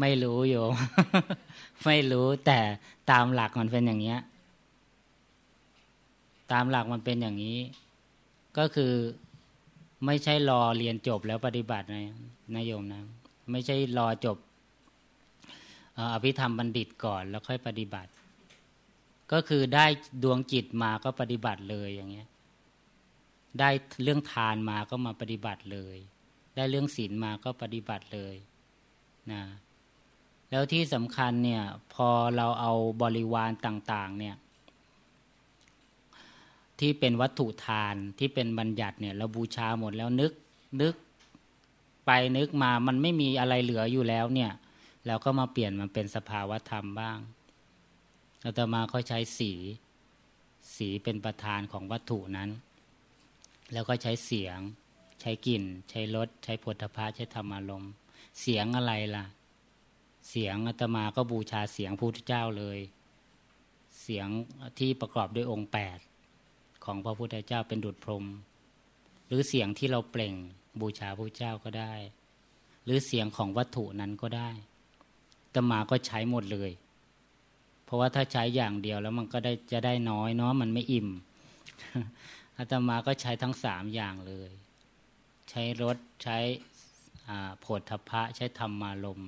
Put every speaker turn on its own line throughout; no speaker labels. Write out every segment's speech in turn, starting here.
ไม่รู้โยมไม่รู้แต่ตามหลักมันเป็นอย่างเนี้ย ตามหลักมันเป็นอย่างนี้ ก็คือไม่ใช่รอเรียนจบแล้วปฏิบัตินะนโยมนะ ไม่ใช่รอจบอภิธรรมบัณฑิตก่อนแล้วค่อยปฏิบัติ ก็คือได้ดวงจิตมาก็ปฏิบัติเลยอย่างเงี้ย ได้เรื่องทานมาก็มาปฏิบัติเลย ได้เรื่องศีลมาก็ปฏิบัติเลยนะ แล้วที่สำคัญเนี่ยพอเราเอาบริวารต่างๆเนี่ยที่เป็นวัตถุทานที่เป็นบัญญัติเนี่ยเราบูชาหมดแล้วนึกนึกไปนึกมามันไม่มีอะไรเหลืออยู่แล้วเนี่ยแล้วก็มาเปลี่ยนมันเป็นสภาวธรรมบ้างเราจะมาเขาใช้สี สีเป็นประธานของวัตถุนั้น แล้วก็ใช้เสียง ใช้กลิ่น ใช้รสใช้ผลพาใช้ธรรมารมณ์ เสียงอะไรล่ะ เสียงอาตมาก็บูชาเสียงพระพุทธเจ้าเลย เสียงที่ประกอบด้วยองค์แปดของพระพุทธเจ้าเป็นดุจพรม หรือเสียงที่เราเปล่งบูชาพระเจ้าก็ได้ หรือเสียงของวัตถุนั้นก็ได้ตมาก็ใช้หมดเลย เพราะว่าถ้าใช้อย่างเดียวแล้วมันก็ได้จะได้น้อยเนาะมันไม่อิ่มอาตมาก็ใช้ทั้งสามอย่างเลย ใช้รถใช้โผฏฐพะใช้ธรรมารม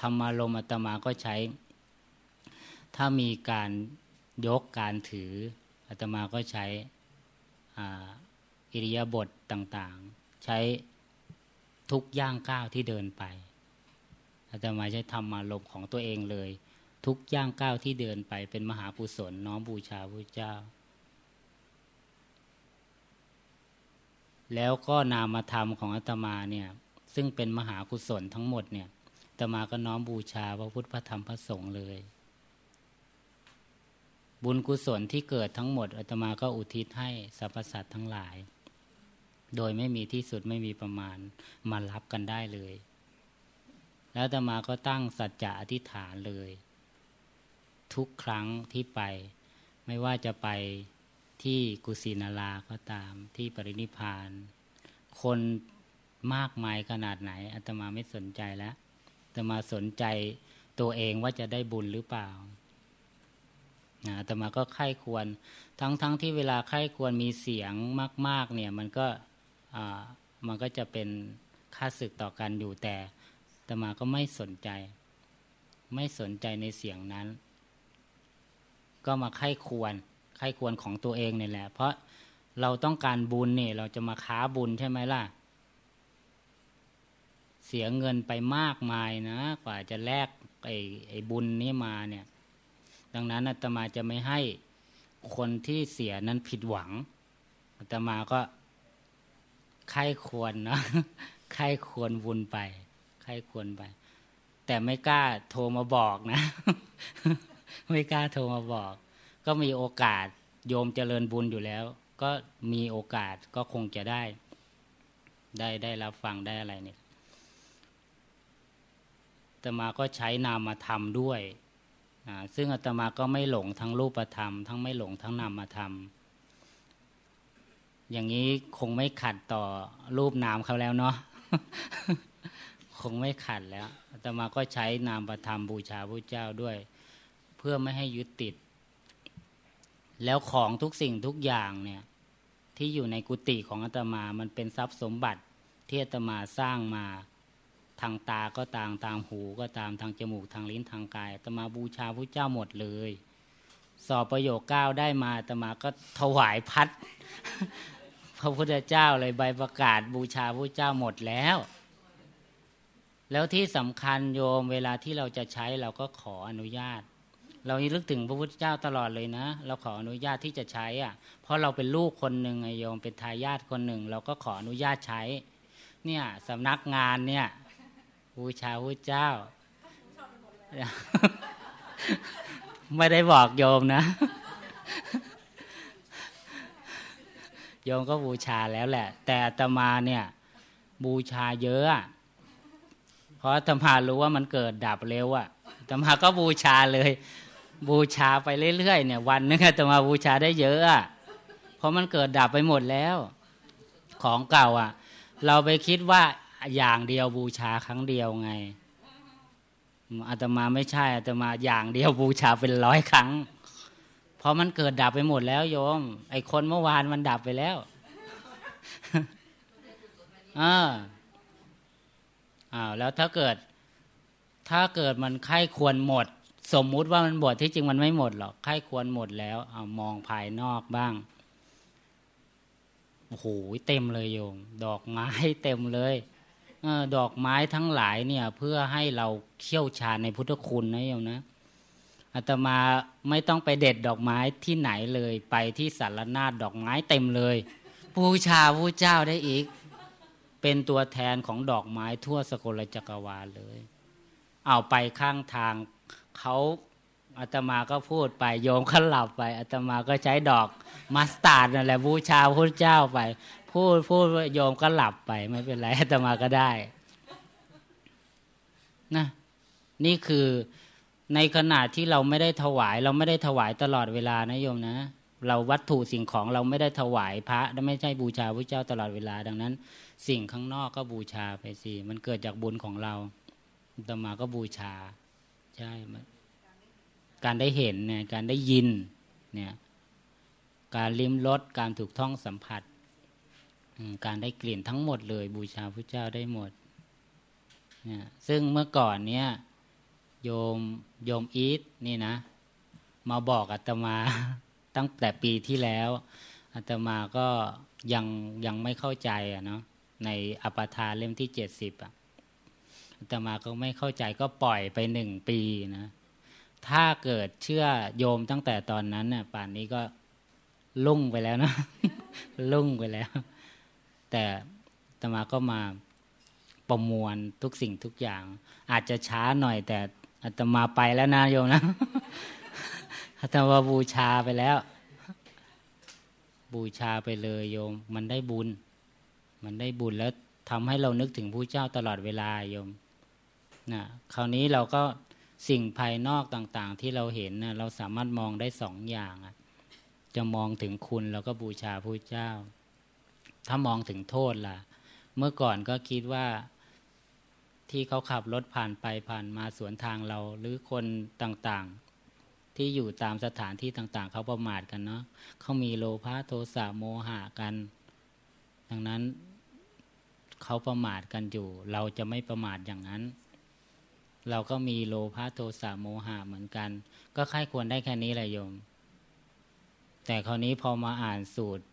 ธรรมารมอาตมาก็ใช้ ถ้ามีการยกการถืออาตมาก็ใช้อิริยาบถต่างๆ ใช้ทุกย่างก้าวที่เดินไปอาตมาใช้ธรรมารมของตัวเองเลย ทุกย่างก้าวที่เดินไปเป็นมหาปุศลน้อมบูชาพระเจ้า แล้วก็นามธรรมของอาตมาเนี่ยซึ่งเป็นมหากุศลทั้งหมดเนี่ย ตมาก็น้อมบูชาพระพุทธพระธรรมพระสงฆ์เลย บุญกุศลที่เกิดทั้งหมดอาตมาก็อุทิศให้สรรพสัตว์ทั้งหลาย โดยไม่มีที่สุดไม่มีประมาณมารับกันได้เลย แล้วอาตมาก็ตั้งสัจจะอธิษฐานเลย ทุกครั้งที่ไป ไม่ว่าจะไปที่กุสินาราก็ตามที่ปรินิพาน คนมากมายขนาดไหนอาตมาไม่สนใจแล้ว ตมาสนใจตัวเองว่าจะได้บุญหรือเปล่าอาตมาก็ไข้ควร ทั้งๆทที่เวลาไข้ควรมีเสียงมาก ๆ เนี่ยมันก็มันก็จะเป็นค่าศึกต่อกันอยู่แต่ตมาก็ไม่สนใจ ไม่สนใจในเสียงนั้น ก็มาไข้ควรไข้ควรของตัวเองเนี่ยแหละ เพราะเราต้องการบุญเนี่ยเราจะมาค้าบุญใช่ไหมล่ะ เสียเงินไปมากมายนะ กว่าจะแลกไอ้ไอ้บุญนี้มาเนี่ย ดังนั้นอาตมาจะไม่ให้คนที่เสียนั้นผิดหวังอาตมาก็ไข้ควรนะไข้ควรบุญไปใครควรไป แต่ไม่กล้าโทรมาบอกนะ ไม่กล้าโทรมาบอก ก็มีโอกาสโยมเจริญบุญอยู่แล้ว ก็มีโอกาสก็คงจะได้ ได้ได้รับฟังได้อะไรเนี่ย ตมาก็ใช้นามธรรมด้วย ซึ่งอาตมาก็ไม่หลงทั้งรูปธรรม ทั้งไม่หลงทั้งนามธรรม อย่างนี้คงไม่ขัดต่อรูปนามเขาแล้วเนาะ คงไม่ขัดแล้วอาตมาก็ใช้นามประธรรมบูชาพระเจ้าด้วย เพื่อไม่ให้ยึดติด แล้วของทุกสิ่งทุกอย่างเนี่ยที่อยู่ในกุฏิของอาตมา มันเป็นทรัพย์สมบัติที่อาตมาสร้างมา ทางตาก็ตามทางหูก็ตามทางจมูกทางลิ้นทางกายตมาบูชาพระเจ้าหมดเลย สอบประโยคเก้าได้มาตมาก็ถวายพัด พระพุทธเจ้าเลยใบประกาศบูชาพระเจ้าหมดแล้ว แล้วที่สำคัญโยมเวลาที่เราจะใช้เราก็ขออนุญาต เรานึกถึงพระพุทธเจ้าตลอดเลยนะ เราขออนุญาตที่จะใช้อะ เพราะเราเป็นลูกคนหนึ่งไงโยมเป็นทายาทคนหนึ่ง เราก็ขออนุญาตใช้ เนี่ยสำนักงานเนี่ย บูชาพระเจ้า ไม่ได้บอกโยมนะ โยมก็บูชาแล้วแหละ แต่ตมาเนี่ย บูชาเยอะ เพราะธรรมารู้ว่ามันเกิดดับเร็วอะ่ะธรรมาก็บูชาเลย บูชาไปเรื่อยๆเนี่ย วันนึงธรรมาบูชาได้เยอะอะเพราะมันเกิดดับไปหมดแล้ว ของเก่าอะเราไปคิดว่า อย่างเดียวบูชาครั้งเดียวไงอาตมาไม่ใช่อาตมาอย่างเดียวบูชาเป็นร้อยครั้ง เพราะมันเกิดดับไปหมดแล้วโยม ไอคนเมื่อวานมันดับไปแล้วอ่าอ้าวแล้วถ้าเกิด ถ้าเกิดมันไข้ควรหมด สมมุติว่ามันหมดที่จริงมันไม่หมดหรอกไข้ควรหมดแล้วเอามองภายนอกบ้างโอ้โหเต็มเลยโยม ดอกไม้เต็มเลย ดอกไม้ทั้งหลายเนี่ยเพื่อให้เราเขี่ยวชาญในพุทธคุณนะโยมนะอาตมาไม่ต้องไปเด็ดดอกไม้ที่ไหนเลยไปที่สารนาดดอกไม้เต็มเลยบูชาพระเจ้าได้อีก เป็นตัวแทนของดอกไม้ทั่วสกลจักรวาลเลย เอาไปข้างทางเขาอาตมาก็พูดไปโยมเขาหลับไปอาตมาก็ใช้ดอกมัสตาร์ดนั่นแหละบูชาพระเจ้าไปพูดพูดโยมก็หลับไป ไม่เป็นไรอาตมาก็ได้นะนี่คือในขณะที่เราไม่ได้ถวาย เราไม่ได้ถวายตลอดเวลานะโยมนะ เราวัตถุสิ่งของเราไม่ได้ถวายพระและไม่ใช่บูชาพระเจ้าตลอดเวลา ดังนั้น สิ่งข้างนอกก็บูชาไปสิมันเกิดจากบุญของเราตมาก็บูชา ใช่การได้เห็นเนี่ยการได้ยินเนี่ยการลิ้มรสการถูกท่องสัมผัส การได้กลิ่นทั้งหมดเลย บูชาพระเจ้าได้หมดนี่ยซึ่งเมื่อก่อนเนี่ยโยมโยมอีทนี่นะ มาบอกอาตมาตั้งแต่ปีที่แล้วอาตมาก็ยังยังไม่เข้าใจอะเนาะในอปทาเล่มที่เจ็ดสิบอะอาตมาก็ไม่เข้าใจก็ปล่อยไปหนึ่งปีนะ ถ้าเกิดเชื่อโยมตั้งแต่ตอนนั้นน่ะป่านนี้ก็ลุ่งไปแล้วนะลุ่งไปแล้ว แต่ตมาก็มาประมวลทุกสิ่งทุกอย่าง อาจจะช้าหน่อยแต่อาตมาไปแล้วนะโยมนะอาตมาบูชาไปแล้ว บูชาไปเลยโยม มันได้บุญ มันได้บุญแล้วทำให้เรานึกถึงผู้เจ้าตลอดเวลาโยมนะคราวนี้เราก็สิ่งภายนอกต่าง ๆ ที่เราเห็นนะเราสามารถมองได้สองอย่างจะมองถึงคุณเราก็บูชาพระเจ้า ถ้ามองถึงโทษล่ะ เมื่อก่อนก็คิดว่าที่เขาขับรถผ่านไปผ่านมาสวนทางเรา หรือคนต่างๆ ที่อยู่ตามสถานที่ต่างๆ เขาประมาทกันเนาะเขามีโลภะโทสะโมหะกัน ดังนั้นเขาประมาทกันอยู่ เราจะไม่ประมาทอย่างนั้น เราก็มีโลภะโทสะโมหะเหมือนกัน ก็ค่ายควรได้แค่นี้แหละโยม แต่คราวนี้พอมาอ่านสูตร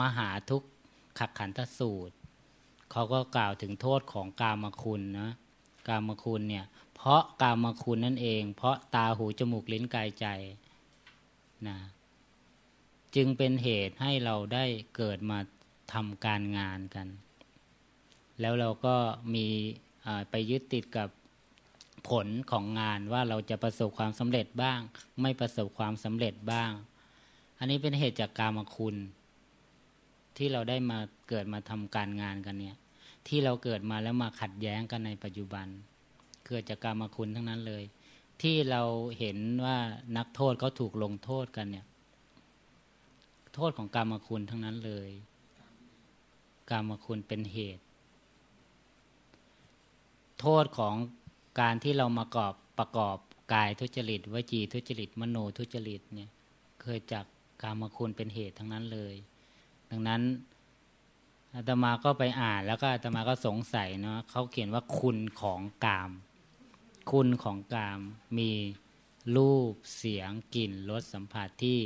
มหาทุกขักขันธสูตร เขาก็กล่าวถึงโทษของกามคุณนะกามคุณเนี่ย เพราะกามคุณนั่นเอง เพราะตาหูจมูกลิ้นกายใจนะจึงเป็นเหตุให้เราได้เกิดมาทำการงานกัน แล้วเราก็มีไปยึดติดกับผลของงานว่าเราจะประสบความสำเร็จบ้าง ไม่ประสบความสำเร็จบ้าง อันนี้เป็นเหตุจากกามคุณ ที่เราได้มาเกิดมาทำการงานกันเนี่ย ที่เราเกิดมาแล้วมาขัดแย้งกันในปัจจุบัน เกิดจากกามคุณทั้งนั้นเลย ที่เราเห็นว่านักโทษเขาถูกลงโทษกันเนี่ย โทษของกามคุณทั้งนั้นเลย กามคุณเป็นเหตุ โทษของการที่เรามากอบประกอบกายทุจริตวจีทุจริต มโนทุจริตเนี่ยเคยจาก กามคุณเป็นเหตุทั้งนั้นเลย ดังนั้นอาตมาก็ไปอ่านแล้วก็อาตมาก็สงสัยเนาะเขาเขียนว่าคุณของกาม คุณของกามมีรูปเสียงกลิ่นรสสัมผัสที่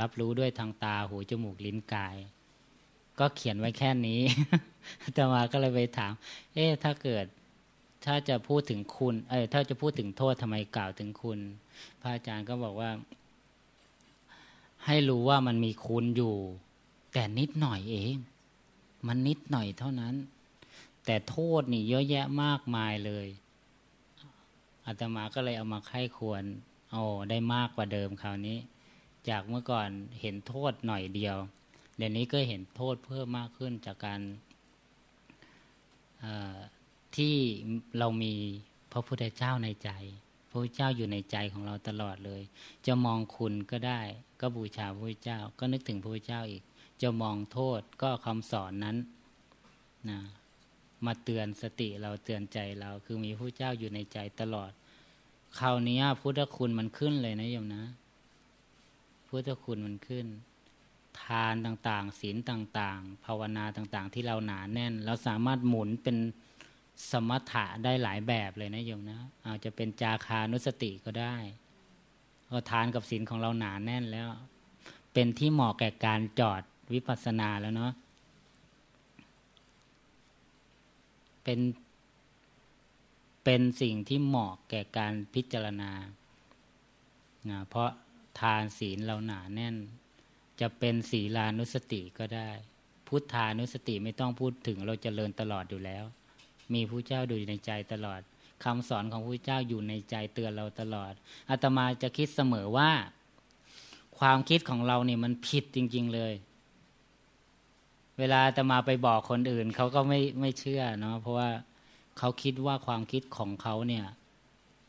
รับรู้ด้วยทางตาหูจมูกลิ้นกาย ก็เขียนไว้แค่นี้ แต่มาก็เลยไปถาม เอ๊ะถ้าเกิดถ้าจะพูดถึงคุณ เออถ้าจะพูดถึงโทษทำไมกล่าวถึงคุณ พระอาจารย์ก็บอกว่า ให้รู้ว่ามันมีคุณอยู่ แต่นิดหน่อยเอง มันนิดหน่อยเท่านั้น แต่โทษนี่เยอะแยะมากมายเลยอาตมาก็เลยเอามาไข้ควรโอ้ได้มากกว่าเดิมคราวนี้ จากเมื่อก่อนเห็นโทษหน่อยเดียว เดี๋ยวนี้ก็เห็นโทษเพิ่มมากขึ้นจากการที่เรามีพระพุทธเจ้าในใจ พระพุทธเจ้าอยู่ในใจของเราตลอดเลย จะมองคุณก็ได้ ก็บูชาพระพุทธเจ้า ก็นึกถึงพระพุทธเจ้าอีก จะมองโทษก็คำสอนนั้นนะมาเตือนสติเราเตือนใจเรา คือมีผู้เจ้าอยู่ในใจตลอด คราวนี้พุทธคุณมันขึ้นเลยนะโยมนะพุทธคุณมันขึ้น ทานต่างๆศีลต่าง ๆ ภาวนาต่างๆ ที่เราหนาแน่น เราสามารถหมุนเป็น สมถะได้หลายแบบเลยนะโยมนะอาจจะเป็นจาคานุสติก็ได้ก็ทานกับศีลของเราหนาแน่นแล้ว เป็นที่เหมาะแก่การจอดวิปัสสนาแล้วเนาะเป็นเป็นสิ่งที่เหมาะแก่การพิจารณาเพราะทานศีลเราหนาแน่น จะเป็นศีลานุสติก็ได้ พุทธานุสติไม่ต้องพูดถึงเราจเจริญตลอดอยู่แล้ว มีผู้เจ้าดูในใจตลอดคำสอนของผู้เจ้าอยู่ในใจเตือนเราตลอดอาตมาจะคิดเสมอว่า ความคิดของเราเนี่ยมันผิดจริง ๆเลย เวลาอาตมาไปบอกคนอื่นเขาก็ไม่ไม่เชื่อเนาะเพราะว่าเขาคิดว่าความคิดของเขาเนี่ย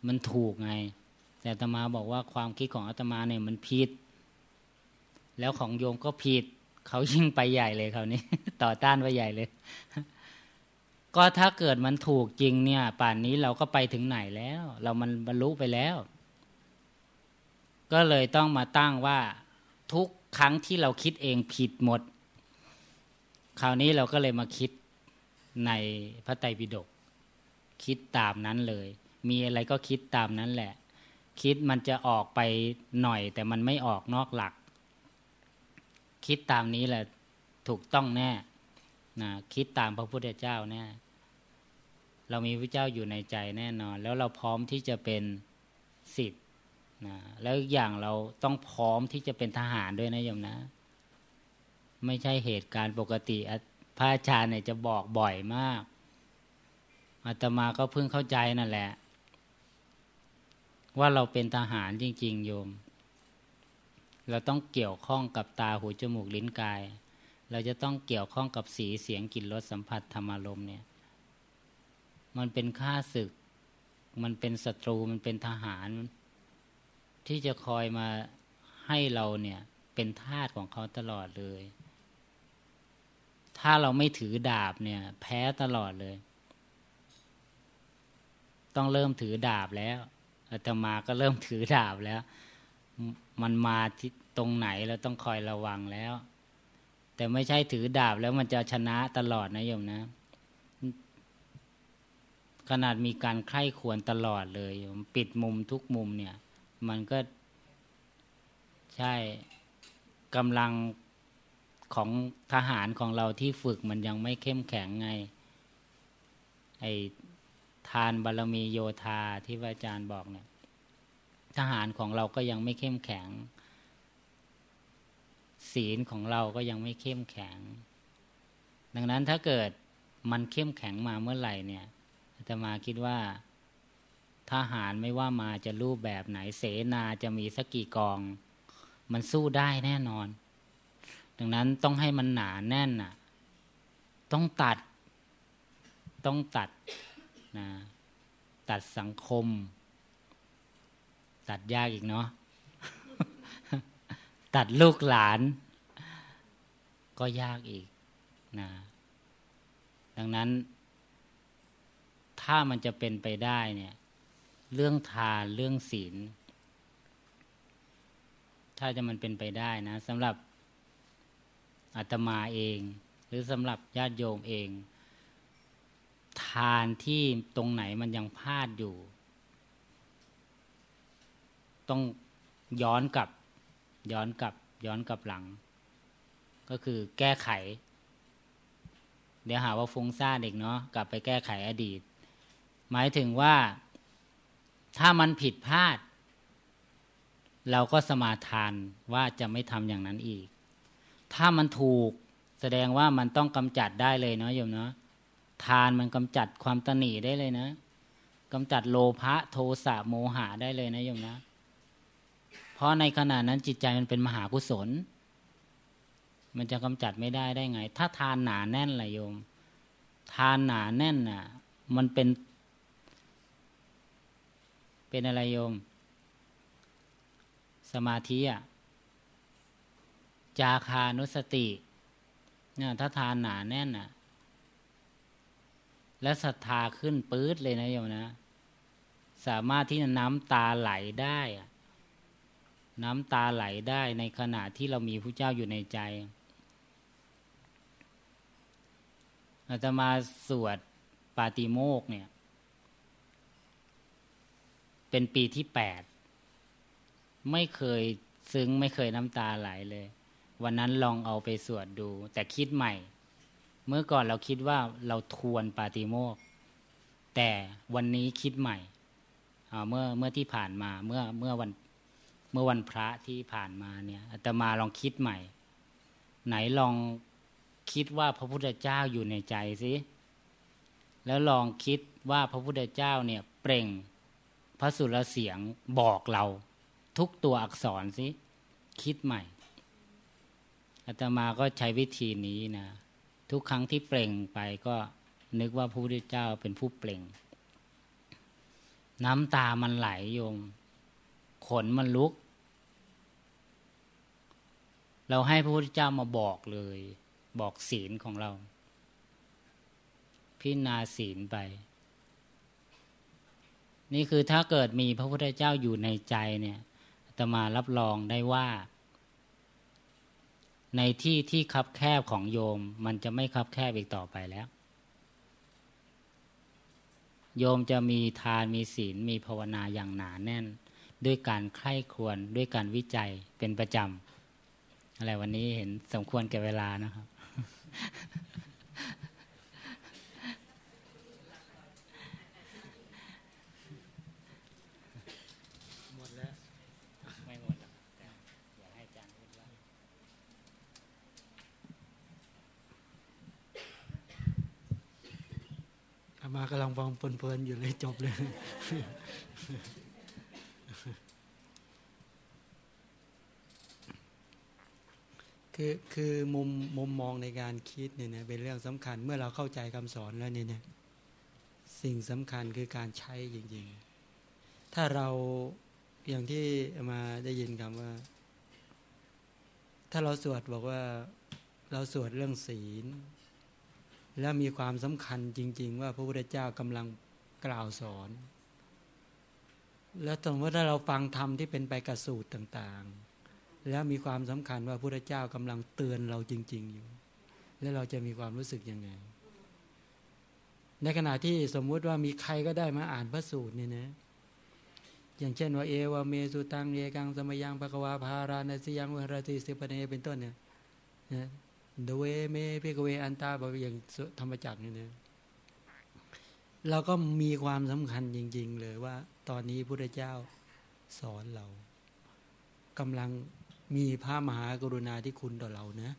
มันถูกไง แต่อาตมาบอกว่าความคิดของอาตมาเนี่ยมันผิด แล้วของโยมก็ผิดเขายิ่งไปใหญ่เลยครานี้ต่อต้านไปใหญ่เลย ก็ถ้าเกิดมันถูกจริงเนี่ย ป่านนี้เราก็ไปถึงไหนแล้ว เรามันบรรลุไปแล้ว ก็เลยต้องมาตั้งว่าทุกครั้งที่เราคิดเองผิดหมด คราวนี้เราก็เลยมาคิดในพระไตรปิฎกคิดตามนั้นเลย มีอะไรก็คิดตามนั้นแหละ คิดมันจะออกไปหน่อย แต่มันไม่ออกนอกหลัก คิดตามนี้แหละถูกต้องแน่ นะคิดตามพระพุทธเจ้าแน่เรามีพระเจ้าอยู่ในใจแน่นอน แล้วเราพร้อมที่จะเป็นสิทธิ์นะแล้วอย่างเราต้องพร้อมที่จะเป็นทหารด้วยนะโยมนะ ไม่ใช่เหตุการณ์ปกติพระอาจารย์เนี่ยจะบอกบ่อยมากอาตมาก็เพิ่งเข้าใจนั่นแหละ ว่าเราเป็นทหารจริง ๆ โยม เราต้องเกี่ยวข้องกับตาหูจมูกลิ้นกาย เราจะต้องเกี่ยวข้องกับสีเสียงกลิ่นรสสัมผัสธรรมารมเนี่ยมันเป็นข้าศึก มันเป็นศัตรูมันเป็นทหาร ที่จะคอยมาให้เราเนี่ยเป็นทาสของเขาตลอดเลย ถ้าเราไม่ถือดาบเนี่ย แพ้ตลอดเลย ต้องเริ่มถือดาบแล้วอาตมาก็เริ่มถือดาบแล้ว มันมาที่ตรงไหนเราต้องคอยระวังแล้ว แต่ไม่ใช่ถือดาบแล้วมันจะชนะตลอดนะโยมนะ ขนาดมีการใคร่ควรตลอดเลยโยมปิดมุมทุกมุมเนี่ย มันก็ใช่กำลังของทหารของเราที่ฝึกมันยังไม่เข้มแข็งไง ไอทานบารรมีโยธาที่พระอาจารย์บอกเนี่ย ทหารของเราก็ยังไม่เข้มแข็ง ศีลของเราก็ยังไม่เข้มแข็ง ดังนั้นถ้าเกิดมันเข้มแข็งมาเมื่อไหร่เนี่ยจะมาคิดว่าทหารไม่ว่ามาจะรูปแบบไหนเสนาจะมีสักกี่กอง มันสู้ได้แน่นอน ดังนั้นต้องให้มันหนาแน่นน่ะ ต้องตัด ต้องตัดนะตัดสังคม ตัดยากอีกเนาะ ตัดลูกหลาน ก็ยากอีกนะดังนั้น ถ้ามันจะเป็นไปได้เนี่ย เรื่องทานเรื่องศีล ถ้าจะมันเป็นไปได้นะสำหรับอาตมาเอง หรือสำหรับญาติโยมเอง ทานที่ตรงไหนมันยังพลาดอยู่ ต้องย้อนกลับ ย้อนกลับย้อนกลับหลัง ก็คือแก้ไข เดี๋ยวหาว่าฟุ้งซ่านอีกเนาะกลับไปแก้ไขอดีต หมายถึงว่า ถ้ามันผิดพลาด เราก็สมาทานว่าจะไม่ทำอย่างนั้นอีก ถ้ามันถูกแสดงว่ามันต้องกำจัดได้เลยเนาะโยมเนาะทานมันกำจัดความตนีได้เลยนะกำจัดโลภะโทสะโมหะได้เลยนะโยมนะ ราะในขณะนั้นจิตใจมันเป็นมหากุศล มันจะกำจัดไม่ได้ได้ไง ถ้าทานหนาแน่นละโยม ทานหนาแน่นน่ะ มันเป็น เป็นอะไรโยม สมาธิอะจาคานุสติเนี่ยถ้าทานหนาแน่นน่ะ และศรัทธาขึ้นปื๊ดเลยนะโยมนะ สามารถที่จะน้ำตาไหลได้อะ น้ำตาไหลได้ในขณะที่เรามีพระเจ้าอยู่ในใจอาตมาสวดปาติโมกเนี่ย เป็นปีที่แปดไม่เคยซึ้งไม่เคยน้ำตาไหลเลย วันนั้นลองเอาไปสวดดู แต่คิดใหม่ เมื่อก่อนเราคิดว่าเราทวนปาติโมก แต่วันนี้คิดใหม่เมื่อเมื่อที่ผ่านมาเมื่อเมื่อวัน เมื่อวันพระที่ผ่านมาเนี่ยอาตมาลองคิดใหม่ ไหนลองคิดว่าพระพุทธเจ้าอยู่ในใจสิแล้วลองคิดว่าพระพุทธเจ้าเนี่ยเปล่งพระสุรเสียงบอกเรา ทุกตัวอักษรสิคิดใหม่อาตมาก็ใช้วิธีนี้นะทุกครั้งที่เปล่งไปก็นึกว่าพระพุทธเจ้าเป็นผู้เปล่ง น้ำตามันไหลโยม ขนมันลุก เราให้พระพุทธเจ้ามาบอกเลย บอกศีลของเรา พิจารณาศีลไป นี่คือถ้าเกิดมีพระพุทธเจ้าอยู่ในใจเนี่ยจะมารับรองได้ว่า ในที่ที่คับแคบของโยม มันจะไม่คับแคบอีกต่อไปแล้ว โยมจะมีทานมีศีลมีภาวนาอย่างหนาแน่น ด้วยการใคร่ควรด้วยการวิจัยเป็นประจำ อะไรวันนี้เห็นสมควรแก่เวลานะครับ หมดแล้ว ไม่หมดแล้วแต่อยากให้อาจารย์พูดว่า
อามากำลังฟังเพลินๆอยู่เลยจบเลย คือคือมุมมุมมองในการคิดเนี่ยนะเป็นเรื่องสำคัญเมื่อเราเข้าใจคำสอนแล้วเนี่ยนะสิ่งสำคัญคือการใช้จริงๆ ถ้าเราอย่างที่มาได้ยินคำว่า ถ้าเราสวดบอกว่าเราสวดเรื่องศีล แล้วมีความสำคัญจริง ๆ ว่าพระพุทธเจ้ากำลังกล่าวสอน แล้วสมมติถ้าเราฟังธรรมที่เป็นไปกับสูตรต่าง ๆ แล้วมีความสำคัญว่าพระเจ้ากำลังเตือนเราจริง ๆ อยู่ แล้วเราจะมีความรู้สึกยังไง ในขณะที่สมมุติว่ามีใครก็ได้มาอ่านพระสูตรเนี่ยนะอย่างเช่นว่าเอวัมเมสุตังเอกังสมยัง ภะคะวา พาราณสิยัง วิหะระติ อิสิปะตะเนเป็นต้นเนี่ยนะทเวเม ภิกขเวอันตาบอกอย่างธรรมจักรเนี่ยนะเราก็มีความสำคัญจริง ๆ เลยว่า ตอนนี้พระเจ้าสอนเรากำลัง มีพระมหากรุณาธิคุณต่อเรานะ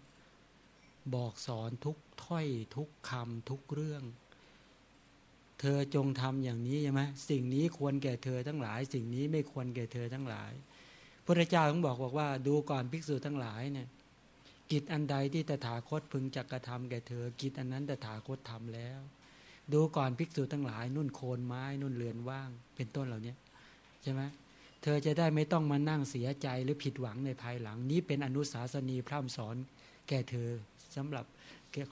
บอกสอนทุกถ้อยทุกคำทุกเรื่อง เธอจงทำอย่างนี้ใช่ไหมสิ่งนี้ควรแก่เธอทั้งหลาย สิ่งนี้ไม่ควรแก่เธอทั้งหลายพระเจ้าต้องบอกบอกว่า ดูก่อนภิกษุทั้งหลายเนี่ย กิจอันใดที่ตถาคตพึงจักกระทำแก่เธอ กิจอันนั้นตถาคตทำแล้ว ดูก่อนภิกษุทั้งหลาย นุ่นโคนไม้ นุ่นเรือนว่าง เป็นต้นเหล่านี้ใช่ไหม เธอจะได้ไม่ต้องมานั่งเสียใจหรือผิดหวังในภายหลัง นี้เป็นอนุสาสนีพร่ำสอนแก่เธอสำหรับ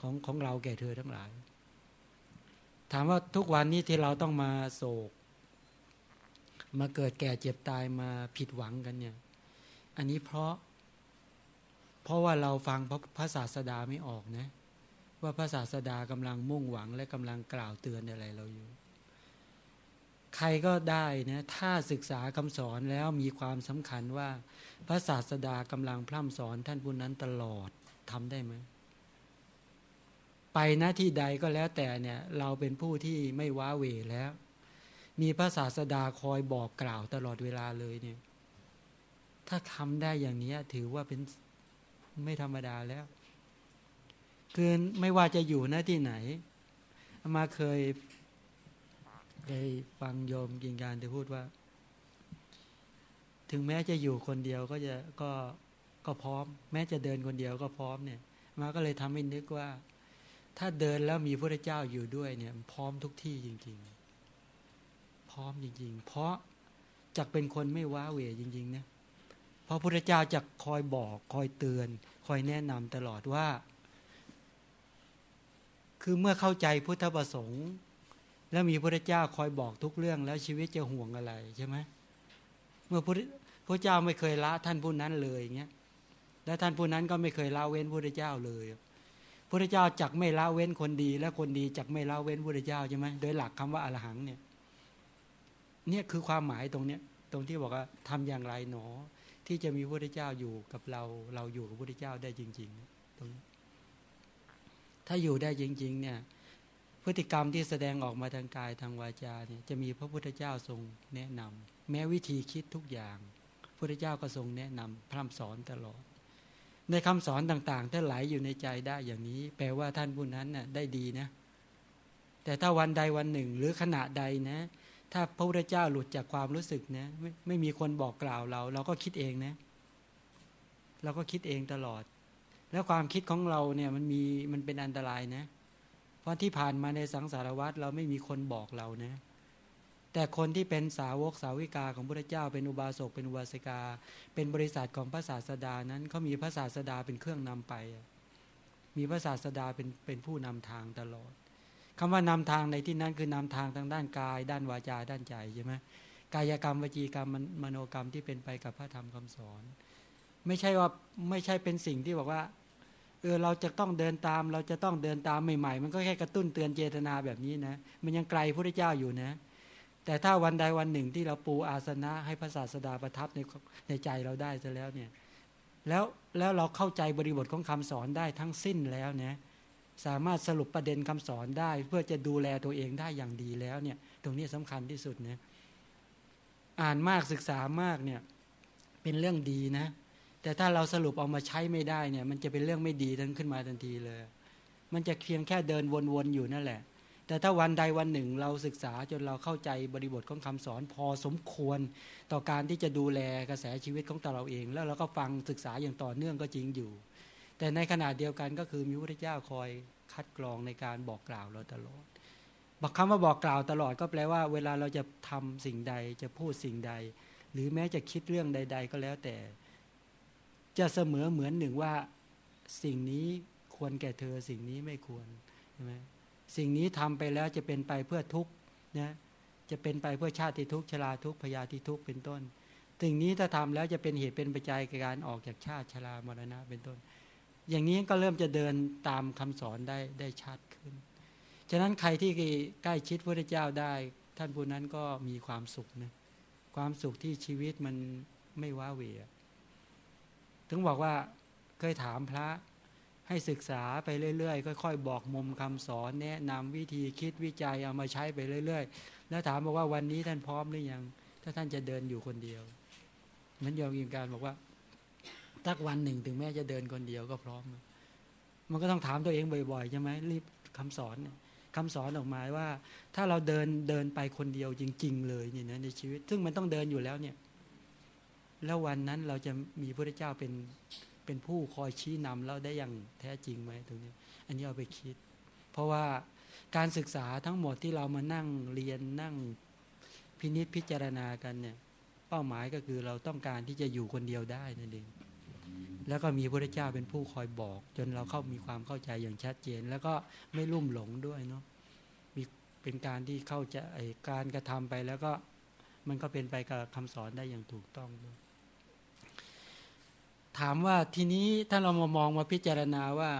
ของของเราแก่เธอทั้งหลาย ถามว่าทุกวันนี้ที่เราต้องมาโศก มาเกิดแก่เจ็บตายมาผิดหวังกันเนี่ย อันนี้เพราะ เพราะว่าเราฟังพระพระศาสดาไม่ออกนะ ว่าพระศาสดากำลังมุ่งหวังและกำลังกล่าวเตือนอะไรเราอยู่ ใครก็ได้นะถ้าศึกษาคำสอนแล้วมีความสำคัญว่า พระศาสดากำลังพร่ำสอนท่านผู้นั้นตลอดทำได้ไหมไปหน้าที่ใดก็แล้วแต่เนี่ยเราเป็นผู้ที่ไม่ว้าเหวแล้ว มีพระศาสดาคอยบอกกล่าวตลอดเวลาเลยเนี่ย ถ้าทำได้อย่างนี้ถือว่าเป็นไม่ธรรมดาแล้วคือไม่ว่าจะอยู่หน้าที่ไหน มาเคย ได้ฟังโยมกินการจะพูดว่า ถึงแม้จะอยู่คนเดียวก็จะก็ก็พร้อม แม้จะเดินคนเดียวก็พร้อมเนี่ย มาก็เลยทำให้นึกว่า ถ้าเดินแล้วมีพระเจ้าอยู่ด้วยเนี่ย พร้อมทุกที่จริง ๆ พร้อมจริง ๆ เพราะจักเป็นคนไม่ว้าเหวจริงๆนะเพราะพระเจ้าจะคอยบอกคอยเตือน คอยแนะนำตลอดว่า คือเมื่อเข้าใจพุทธประสงค์ แล้วมีพระเจ้าคอยบอกทุกเรื่องแล้วชีวิตจะห่วงอะไรใช่ไหมเมื่อพระพระเจ้าไม่เคยละท่านผู้นั้นเลยอย่างเงี้ยและท่านผู้นั้นก็ไม่เคยละเว้นพระเจ้าเลยพระเจ้าจักไม่ละเว้นคนดี และคนดีจักไม่ละเว้นพระเจ้าใช่ไหมโดยหลักคำว่าอรหังเนี่ยเนี่ยคือความหมายตรงเนี้ยตรงที่บอกว่าทำอย่างไรหนอ ที่จะมีพระเจ้าอยู่กับเรา เราอยู่กับพระเจ้าได้จริง ๆ ตรงนี้ถ้าอยู่ได้จริง ๆ เนี่ย พฤติกรรมที่แสดงออกมาทางกายทางวาจาเนี่ยจะมีพระพุทธเจ้าทรงแนะนำแม้วิธีคิดทุกอย่างพระพุทธเจ้าก็ทรงแนะนำพร่ำสอนตลอด ในคำสอนต่างๆ ถ้าไหลอยู่ในใจได้อย่างนี้ แปลว่าท่านผู้นั้นน่ะได้ดีนะ แต่ถ้าวันใดวันหนึ่ง หรือขณะใดนะ ถ้าพระพุทธเจ้าหลุดจากความรู้สึกนะไม่ไม่มีคนบอกกล่าวเรา เราก็คิดเองนะ เราก็คิดเองตลอด แล้วความคิดของเราเนี่ยมันมีมันเป็นอันตรายนะเเพราะที่ผ่านมาในสังสารวัตรเราไม่มีคนบอกเรานะ แต่คนที่เป็นสาวกสาวิกาของพระเจ้า เป็นอุบาสกเป็นอุบาสิกา เป็นบริษัทของพระศาสดานั้นเขามีพระศาสดาเป็นเครื่องนำไป มีพระศาสดาเป็นเป็นผู้นำทางตลอดคำว่านำทางในที่นั้นคือนำทางทางด้านกาย ด้านวาจาด้านใจใช่ไหมกายกรรมวจีกรรมมโนกรรมที่เป็นไปกับพระธรรมคำสอน ไม่ใช่ว่าไม่ใช่เป็นสิ่งที่บอกว่า เออเราจะต้องเดินตาม เราจะต้องเดินตามใหม่ๆ มันก็แค่กระตุ้นเตือนเจตนาแบบนี้นะมันยังไกลพระเจ้าอยู่นะ แต่ถ้าวันใดวันหนึ่งที่เราปูอาสนะให้พระศาสดาประทับในในใจเราได้ซะแล้วเนี่ยแล้วแล้วเราเข้าใจบริบทของคำสอนได้ทั้งสิ้นแล้วเนี่ยสามารถสรุปประเด็นคำสอนได้ เพื่อจะดูแลตัวเองได้อย่างดีแล้วเนี่ย ตรงนี้สำคัญที่สุดนะอ่านมากศึกษามากเนี่ยเป็นเรื่องดีนะ แต่ถ้าเราสรุปเอามาใช้ไม่ได้เนี่ย มันจะเป็นเรื่องไม่ดีทั้งขึ้นมาทันทีเลย มันจะเพียงแค่เดินวนๆอยู่นั่นแหละ แต่ถ้าวันใดวันหนึ่งเราศึกษาจนเราเข้าใจบริบทของคำสอนพอสมควร ต่อการที่จะดูแลกระแสชีวิตของตัวเราเอง แล้วเราก็ฟังศึกษาอย่างต่อเนื่องก็จริงอยู่ แต่ในขณะเดียวกันก็คือมีพระเจ้าคอยคัดกรองในการบอกกล่าวเราตลอดบอกคำว่าบอกกล่าวตลอดก็แปลว่า เวลาเราจะทำสิ่งใดจะพูดสิ่งใด หรือแม้จะคิดเรื่องใด ๆ ก็แล้วแต่ จะเสมอเหมือนหนึ่งว่าสิ่งนี้ควรแก่เธอสิ่งนี้ไม่ควรใช่ไหมสิ่งนี้ทำไปแล้วจะเป็นไปเพื่อทุกข์นะจะเป็นไปเพื่อชาติทุกข์ชราทุกข์พยาธิทุกข์เป็นต้น สิ่งนี้ถ้าทำแล้วจะเป็นเหตุเป็นปัจจัยการออกจากชาติชรามรณะเป็นต้น อย่างนี้ก็เริ่มจะเดินตามคำสอนได้ได้ชัดขึ้น ฉะนั้นใครที่ใกล้ชิดพระเจ้าได้ ท่านผู้นั้นก็มีความสุขนะความสุขที่ชีวิตมันไม่ว้าเหว ถึงบอกว่าเคยถามพระให้ศึกษาไปเรื่อยๆ ค่อย ๆ บอกมุมคำสอนแนะนำวิธีคิดวิจัยเอามาใช้ไปเรื่อย ๆ แล้วถามบอกว่าวันนี้ท่านพร้อมหรือยัง ถ้าท่านจะเดินอยู่คนเดียวนั้นยอมยิมการบอกว่าตักวันหนึ่งถึงแม้จะเดินคนเดียวก็พร้อม มันก็ต้องถามตัวเองบ่อยๆใช่ไหมรีบคำสอนคำสอนออกมาว่า ถ้าเราเดินเดินไปคนเดียวจริง ๆ เลยเนี่ยนะในชีวิต ซึ่งมันต้องเดินอยู่แล้วเนี่ย แล้ววันนั้นเราจะมีพระเจ้าเป็นเป็นผู้คอยชี้นำเราได้อย่างแท้จริงไหมตรงนี้ อันนี้เอาไปคิด เพราะว่าการศึกษาทั้งหมดที่เรามานั่งเรียนนั่งพินิษพิจารณากันเนี่ย เป้าหมายก็คือเราต้องการที่จะอยู่คนเดียวได้นั่นเองแล้วก็มีพระเจ้าเป็นผู้คอยบอก จนเราเข้ามีความเข้าใจอย่างชัดเจน แล้วก็ไม่ลุ่มหลงด้วยเนาะมีเป็นการที่เข้าใจการกระทำไปแล้วก็มันก็เป็นไปกับคำสอนได้อย่างถูกต้องด้วย ถามว่าทีนี้ถ้าเรามามองมาพิจารณาว่า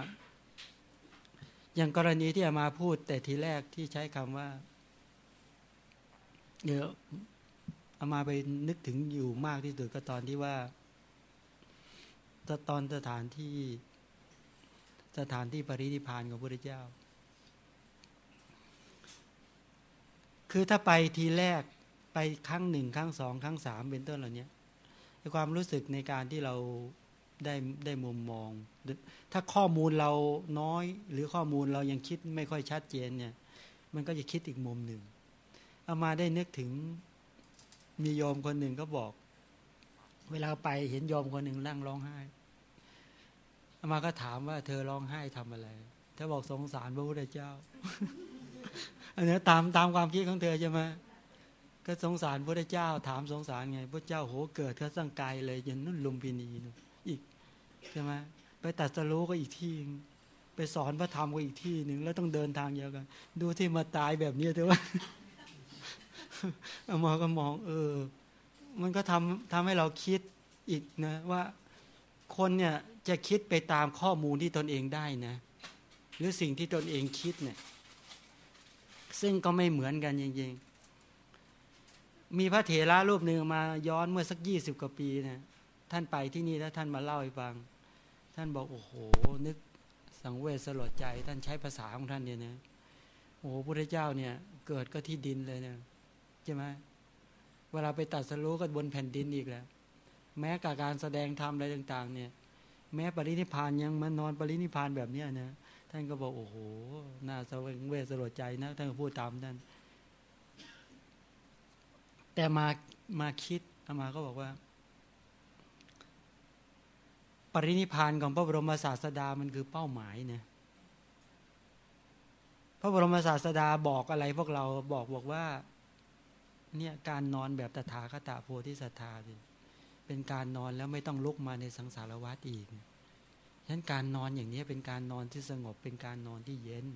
อย่างกรณีที่อามาพูด แต่ทีแรกที่ใช้คำว่า เดี๋ยวอามาไปนึกถึงอยู่มากที่สุดก็ตอนที่ว่าตอนสถานที่สถานที่ปรินิพานของพระเจ้า คือถ้าไปทีแรกไปครั้งหนึ่งครั้งสองครั้งสามเป็นต้นเหล่านี้ความรู้สึกในการที่เรา ได้ได้มุมมอง ถ้าข้อมูลเราน้อย หรือข้อมูลเรายังคิดไม่ค่อยชัดเจนเนี่ย มันก็จะคิดอีกมุมหนึ่งเอามาได้นึกถึงมีโยมคนหนึ่งก็บอก เวลาไปเห็นโยมคนหนึ่งนั่งร้องไห้เอามาก็ถามว่าเธอร้องไห้ทำอะไรเธอบอกสงสารพระพุทธเจ้า อันนี้ตามตามความคิดของเธอใช่ไหมก็สงสารพระพุทธเจ้า ถามสงสารไงพระเจ้าโหเกิดเขาสังกายเลยยันนุ่นลุมพินีอีก ใช่ไหมไปตัดสรู้ก็อีกที่ไปสอนพระธรรมก็อีกที่หนึ่งแล้วต้องเดินทางเยอะกัน ดูที่มาตายแบบนี้เถอะว่าเอมาก็มอง เออ มันก็ทำทำให้เราคิดอีกนะ ว่าคนเนี่ยจะคิดไปตามข้อมูลที่ตนเองได้นะ หรือสิ่งที่ตนเองคิดเนี่ย ซึ่งก็ไม่เหมือนกันจริงๆมีพระเถระรูปหนึ่งมาย้อนเมื่อสักยี่สิบกว่าปีนะ ท่านไปที่นี่แล้วท่านมาเล่าให้ฟัง ท่านบอกโอ้โห นึกสังเวชสลดใจ ท่านใช้ภาษาของท่านเนี่ยนะโอ้โหพระเจ้าเนี่ย เกิดก็ที่ดินเลยเนี่ยใช่ไหมเวลาไปตัดสรู้ก็บนแผ่นดินอีกแล้ว แม้กับการแสดงธรรมอะไรต่าง ๆ เนี่ย แม้ปรินิพานยังมานอนปรินิพานแบบเนี้ยนะท่านก็บอกโอ้โหน่าสังเวชสลดใจนะท่านก็พูดตามท่านแต่มามาคิดอามาก็บอกว่า ปรินิพานของพระบรมศาสดามันคือเป้าหมายเนี่ยพระบรมศาสดาบอกอะไรพวกเราบอกบอกว่าเนี่ยการนอนแบบตถาคตโพธิสัตธาเป็นการนอนแล้วไม่ต้องลุกมาในสังสารวัฏอีกฉะนั้นการนอนอย่างนี้เป็นการนอนที่สงบเป็นการนอนที่เย็น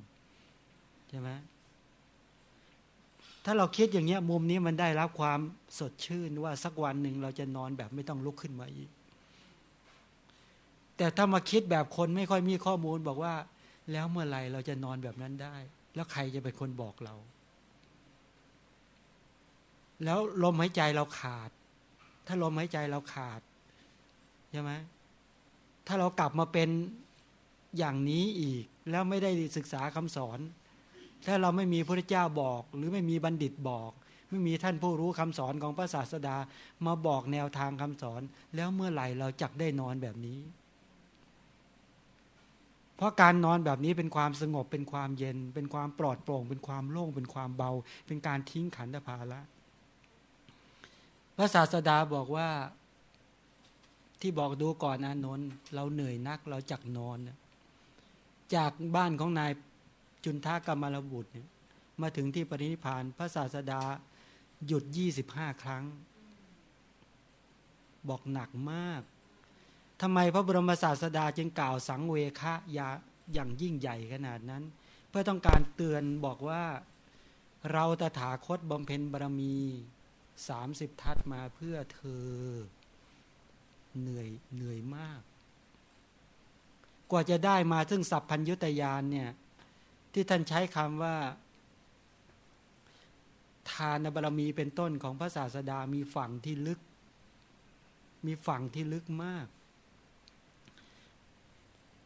ใช่ไหมถ้าเราคิดอย่างเนี้ยมุมนี้มันได้รับความสดชื่นว่าสักวันหนึ่งเราจะนอนแบบไม่ต้องลุกขึ้นมาอีก แต่ถ้ามาคิดแบบคนไม่ค่อยมีข้อมูลบอกว่า แล้วเมื่อไหร่เราจะนอนแบบนั้นได้ แล้วใครจะเป็นคนบอกเรา แล้วลมหายใจเราขาด ถ้าลมหายใจเราขาดใช่ไหมถ้าเรากลับมาเป็นอย่างนี้อีก แล้วไม่ได้ศึกษาคำสอน ถ้าเราไม่มีพระเจ้าบอก หรือไม่มีบัณฑิตบอก ไม่มีท่านผู้รู้คำสอนของพระศาสดามาบอกแนวทางคำสอน แล้วเมื่อไหร่เราจักได้นอนแบบนี้ เพราะการนอนแบบนี้เป็นความสงบเป็นความเย็น เป็นความปลอดโปร่ง เป็นความโล่งเป็นความเบา เป็นการทิ้งขันธภาระพระศาสดาบอกว่าที่บอกดูก่อนอานนท์เราเหนื่อยนักเราจักนอน จากบ้านของนายจุนทากรรมรบุตรเนี่ยมาถึงที่ปรินิพานพระศาสดาหยุดยี่สิบห้าครั้ง บอกหนักมาก ทำไมพระบรมศาสดาจึงกล่าวสังเวคะยาอย่างยิ่งใหญ่ขนาดนั้น เพื่อต้องการเตือนบอกว่าเราตถาคตบำเพ็ญบารมีสามสิบทัศมาเพื่อเธอเหนื่อยเหนื่อยมาก กว่าจะได้มาซึ่งสัพพัญญุตยานเนี่ยที่ท่านใช้คำว่า ทานบารมีเป็นต้นของพระศาสดามีฝั่งที่ลึก มีฝั่งที่ลึกมาก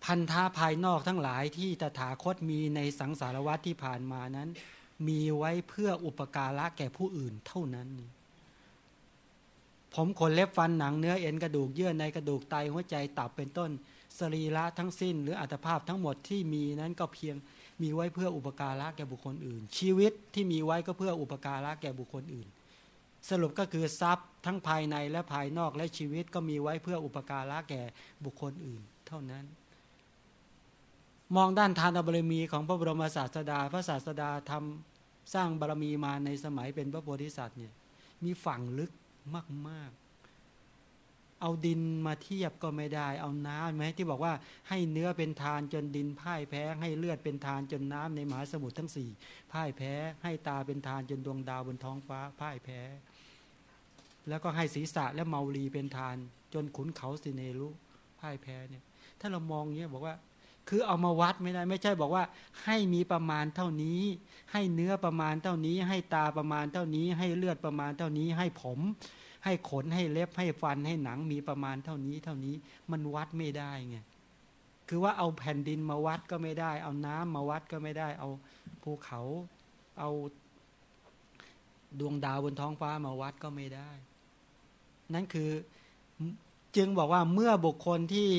พันธะภายนอกทั้งหลายที่ตถาคตมีในสังสารวัตที่ผ่านมานั้น มีไว้เพื่ออุปการะแก่ผู้อื่นเท่านั้น ผมขนเล็บฟันหนังเนื้อเอ็นกระดูกเยื่อในกระดูกไตหัวใจตับเป็นต้น สรีระทั้งสิ้น หรืออัตภาพทั้งหมดที่มีนั้นก็เพียงมีไว้เพื่ออุปการะแก่บุคคลอื่น ชีวิตที่มีไว้ก็เพื่ออุปการะแก่บุคคลอื่น สรุปก็คือทรัพย์ทั้งภายในและภายนอกและชีวิตก็มีไว้เพื่ออุปการะแก่บุคคลอื่น เท่านั้น มองด้านทานบารมีของพระบรมศาสดา พระศาสดาทำสร้างบารมีมาในสมัยเป็นพระโพธิสัตว์เนี่ยมีฝั่งลึกมาก ๆ เอาดินมาเทียบก็ไม่ได้ เอาน้ำไหมที่บอกว่าให้เนื้อเป็นทานจนดินพ่ายแพ้ ให้เลือดเป็นทานจนน้ำในมหาสมุทรทั้งสี่พ่ายแพ้ ให้ตาเป็นทานจนดวงดาวบนท้องฟ้าพ่ายแพ้ แล้วก็ให้ศีรษะและเมาลีเป็นทาน จนขุนเขาสิเนรุพ่ายแพ้เนี่ยถ้าเรามองเนี้ยบอกว่า คือเอามาวัดไม่ได้ ไม่ใช่บอกว่า ให้มีประมาณเท่านี้ ให้เนื้อประมาณเท่านี้ ให้ตาประมาณเท่านี้ ให้เลือดประมาณเท่านี้ ให้ผม ให้ขนให้เล็บให้ฟันให้หนังมีประมาณเท่านี้ เท่านี้มันวัดไม่ได้ไงคือว่าเอาแผ่นดินมาวัดก็ไม่ได้ เอาน้ำมาวัดก็ไม่ได้ เอาภูเขาเอาดวงดาวบนท้องฟ้ามาวัดก็ไม่ได้ นั่นคือจึงบอกว่าเมื่อบุคคลที่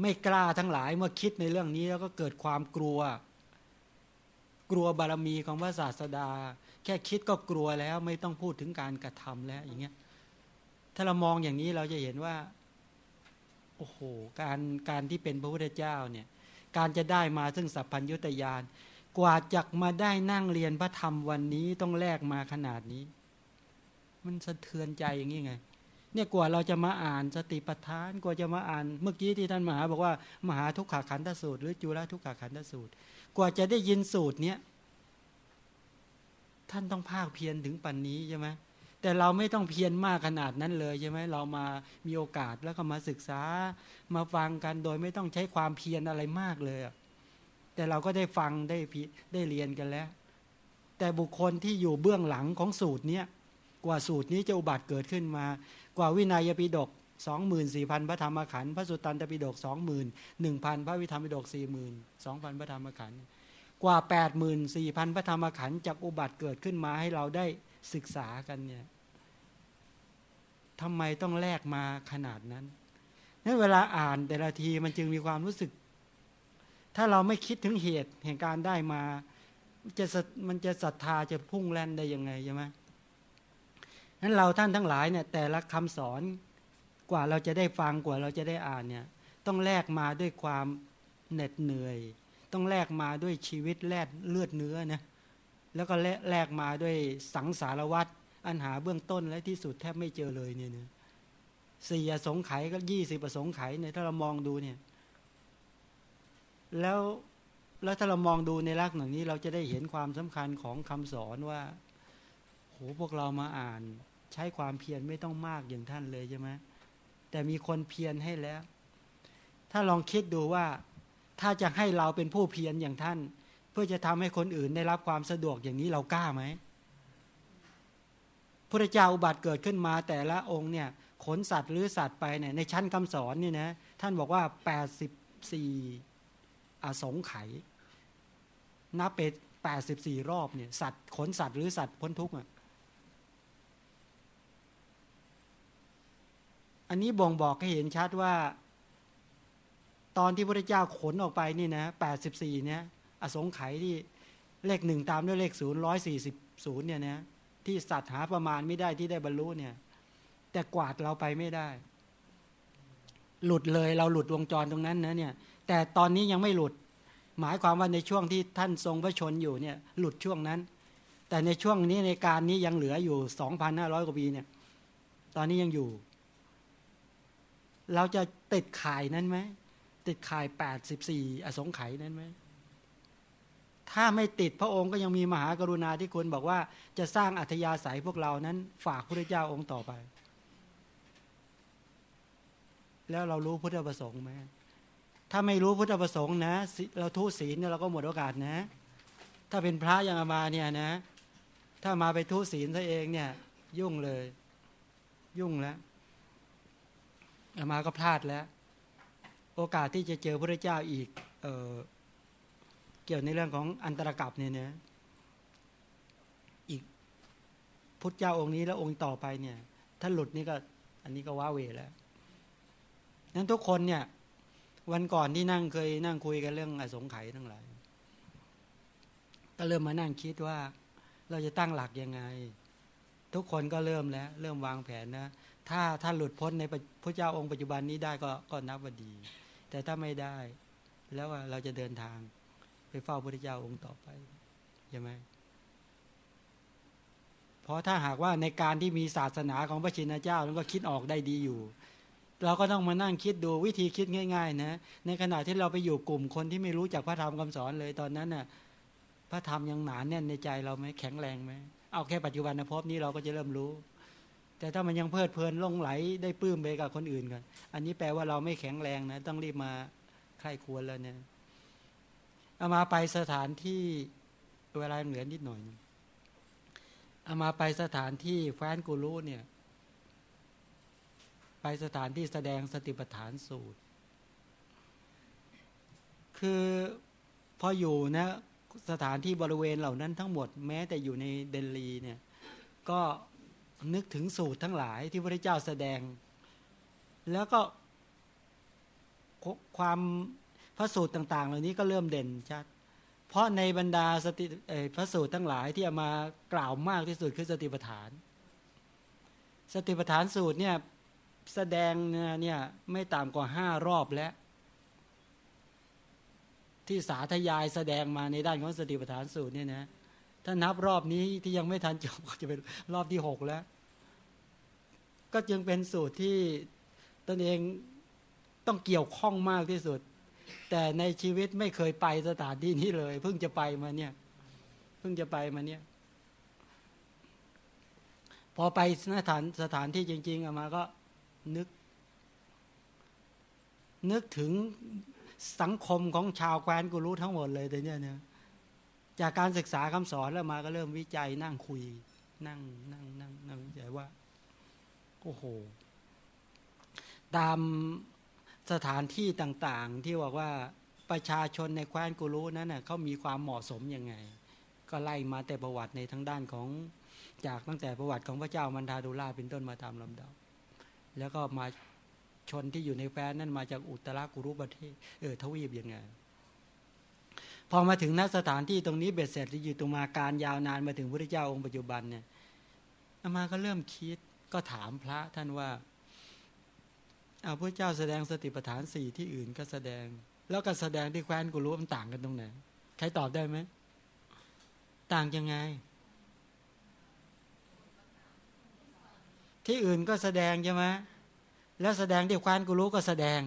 ไม่กล้าทั้งหลายเมื่อคิดในเรื่องนี้แล้วก็เกิดความกลัว กลัวบารมีของพระศาสดา แค่คิดก็กลัวแล้วไม่ต้องพูดถึงการกระทำแล้วอย่างเงี้ยถ้าเรามองอย่างนี้เราจะเห็นว่าโอ้โหการการที่เป็นพระพุทธเจ้าเนี่ยการจะได้มาซึ่งสัพพัญญุตยานกว่าจะมาได้นั่งเรียนพระธรรมวันนี้ต้องแลกมาขนาดนี้ มันสะเทือนใจอย่างนี้ไง เนี่ยกว่าเราจะมาอ่านสติปัฏฐานกว่าจะมาอ่านเมื่อกี้ที่ท่านมหาบอกว่ามหาทุกขาขันธสูตร หรือจุลทุกขาขันธสูตร กว่าจะได้ยินสูตรเนี้ยท่านต้องภาคเพียรถึงปันนี้ใช่ไหมแต่เราไม่ต้องเพียรมากขนาดนั้นเลยใช่ไหมเรามามีโอกาสแล้วก็มาศึกษามาฟังกันโดยไม่ต้องใช้ความเพียรอะไรมากเลยแต่เราก็ได้ฟังได้พิได้เรียนกันแล้ว แต่บุคคลที่อยู่เบื้องหลังของสูตรเนี้ยกว่าสูตรนี้จะอุบัติเกิดขึ้นมา กว่าวินัยปิฎกสองหมื่นสี่พันพระธรรมขันธ์พระสุตตันตปิฎกสองหมื่นหนึ่งพันพระวิธรรมปิฎกสี่หมื่นสองพันพระธรรมขันธ์กว่าแปดหมื่นสี่พันพระธรรมขันธ์จากอุบัติเกิดขึ้นมาให้เราได้ศึกษากันเนี่ยทำไมต้องแลกมาขนาดนั้นนั้นเวลาอ่านแต่ละทีมันจึงมีความรู้สึก ถ้าเราไม่คิดถึงเหตุแห่งการได้มาจะมันจะศรัทธาจะพุ่งแล่นได้ยังไงใช่ไหม นั้นเราท่านทั้งหลายเนี่ยแต่ละคำสอนกว่าเราจะได้ฟังกว่าเราจะได้อ่านเนี่ยต้องแลกมาด้วยความเหน็ดเหนื่อย ต้องแลกมาด้วยชีวิตแลดเลือดเนื้อนะแล้วก็แลกมาด้วยสังสารวัตรอันหาเบื้องต้นและที่สุดแทบไม่เจอเลยเนี่ยนะสี่อสงไขยก็ยี่สิบอสงไขยเนี่ยถ้าเรามองดูเนี่ย แล้วแล้วถ้าเรามองดูในลักษณะนี้เราจะได้เห็นความสำคัญของคำสอนว่าโหพวกเรามาอ่าน ใช้ความเพียรไม่ต้องมากอย่างท่านเลยใช่ไหมแต่มีคนเพียรให้แล้ว ถ้าลองคิดดูว่า ถ้าจะให้เราเป็นผู้เพียรอย่างท่าน เพื่อจะทำให้คนอื่นได้รับความสะดวกอย่างนี้เรากล้าไหมพระเจ้าอุบัติเกิดขึ้นมาแต่ละองค์เนี่ยขนสัตว์หรือสัตว์ไปเนี่ยในชั้นคำสอนเนี่ยนะท่านบอกว่า 84อสงไขยนับเป็น84 รอบเนี่ยสัตว์ขนสัตว์หรือสัตว์พ้นทุกข์อะ อันนี้บ่งบอกให้เห็นชัดว่า ตอนที่พระเจ้าขนออกไปนี่นะ84เนี่ยอสงไขยที่เลขหนึ่งตามด้วยเลขศูนย์ร้อยสี่สิบศูนย์เนี่ยนะที่สัตว์หาประมาณไม่ได้ที่ได้บรรลุเนี่ย แต่กวาดเราไปไม่ได้ หลุดเลยเราหลุดวงจรตรงนั้นนะเนี่ย แต่ตอนนี้ยังไม่หลุด หมายความว่าในช่วงที่ท่านทรงพระชนอยู่เนี่ย หลุดช่วงนั้น แต่ในช่วงนี้ในการนี้ยังเหลืออยู่สองพันห้าร้อยกว่าปีเนี่ย ตอนนี้ยังอยู่ เราจะติดข่ายนั้นไหมติดข่ายแปดสิบสี่อสงไขยนั้นไหมถ้าไม่ติดพระองค์ก็ยังมีมหากรุณาที่คุณบอกว่าจะสร้างอัธยาศัยพวกเรานั้น ฝากพระเจ้าองค์ต่อไป แล้วเรารู้พุทธประสงค์ไหมถ้าไม่รู้พุทธประสงค์นะ เราทุศีลเนี่ยเราก็หมดโอกาสนะ ถ้าเป็นพระย่างมาเนี่ยนะ ถ้ามาไปทุศีลซะเองเนี่ย ยุ่งเลย ยุ่งแล้ว อามาก็พลาดแล้ว โอกาสที่จะเจอพระเจ้าอีกเออเกี่ยวในเรื่องของอันตรกับเนี่ยนะอีกพุทธเจ้าองค์นี้แล้วองค์ต่อไปเนี่ย ถ้าหลุดนี่ก็ อันนี้ก็ว้าเวแล้วนั้นทุกคนเนี่ย วันก่อนที่นั่งเคยนั่งคุยกันเรื่องอสงไขยทั้งหลาย ก็เริ่มมานั่งคิดว่า เราจะตั้งหลักยังไง ทุกคนก็เริ่มแล้ว เริ่มวางแผนนะ ถ้าถ้าหลุดพ้นในพระเจ้าองค์ปัจจุบันนี้ได้ก็ก็นับว่าดี แต่ถ้าไม่ได้ แล้วเราจะเดินทางไปเฝ้าพระเจ้าองค์ต่อไปใช่ไหมเพราะถ้าหากว่าในการที่มีศาสนาของพระชินเจ้าแล้วก็คิดออกได้ดีอยู่ เราก็ต้องมานั่งคิดดูวิธีคิดง่าย ๆ นะ ในขณะที่เราไปอยู่กลุ่มคนที่ไม่รู้จักพระธรรมคำสอนเลยตอนนั้นน่ะ พระธรรมยังหนานแน่นในใจเราไหมแข็งแรงไหมเอาแค่ปัจจุบันนะพบนี้เราก็จะเริ่มรู้ แต่ถ้ามันยังเพลิดเพลินลงไหลได้ปลื้มไปกับคนอื่นกันอันนี้แปลว่าเราไม่แข็งแรงนะ ต้องรีบมาใคร่ควรแล้วเนี่ยเอามาไปสถานที่เวลาเหลือนิดหน่อยเอามาไปสถานที่แฟนกูรูเนี่ย ไปสถานที่แสดงสติปัฏฐานสูตร คือพออยู่นะสถานที่บริเวณเหล่านั้นทั้งหมดแม้แต่อยู่ในเดลีเนี่ย ก็ นึกถึงสูตรทั้งหลายที่พระเจ้าแสดง แล้วก็ความพระสูตรต่าง ๆ เหล่านี้ก็เริ่มเด่นชัด เพราะในบรรดาสติพระสูตรทั้งหลายที่เอามากล่าวมากที่สุดคือสติปัฏฐาน สติปัฏฐานสูตรเนี่ยแสดงเนี่ยไม่ต่ำกว่าห้ารอบแล้ว ที่สาธยายแสดงมาในด้านของสติปัฏฐานสูตรเนี่ยนะถ้านับรอบนี้ที่ยังไม่ทันจบก็จะเป็นรอบที่หกแล้ว ก็จึงเป็นสูตรที่ตนเองต้องเกี่ยวข้องมากที่สุด แต่ในชีวิตไม่เคยไปสถานที่นี้เลย เพิ่งจะไปมาเนี่ย เพิ่งจะไปมาเนี่ย พอไปสถานสถานที่จริง ๆออกมาก็นึก นึกถึงสังคมของชาวแคว้นกูรู้ทั้งหมดเลยแต่เนี่ยเนี่ยจากการศึกษาคำสอนแล้วมาก็เริ่มวิจัยนั่งคุย นั่งนั่งนั่งนั่งวิจัยว่า โอ้โห ตามสถานที่ต่างๆ ที่บอกว่าประชาชนในแคว้นกูรู้นั้นเน่ะเขามีความเหมาะสมยังไง ก็ไล่มาแต่ประวัติในทั้งด้านของจากตั้งแต่ประวัติของพระเจ้ามันทาดุราเป็นต้นมาตามลำดับ แล้วก็มาชนที่อยู่ในแคว้นนั้นมาจากอุตรากุรุประเทศเออทวีปยังไง พอมาถึงณสถานที่ตรงนี้เบ็ดเสร็จที่อยู่ตรงมาการยาวนานมาถึงพระเจ้าองค์ปัจจุบันเนี่ยอามาก็เริ่มคิด ก็ถามพระท่านว่าเอาพระเจ้าแสดงสติปัฏฐานสี่ที่อื่นก็แสดง แล้วก็แสดงที่แคว้นกุรู้มันต่างกันตรงไหนใครตอบได้ไหมต่างยังไง ที่อื่นก็แสดงใช่ไหมแล้วแสดงที่แคว้นกุรู้ก็แสดง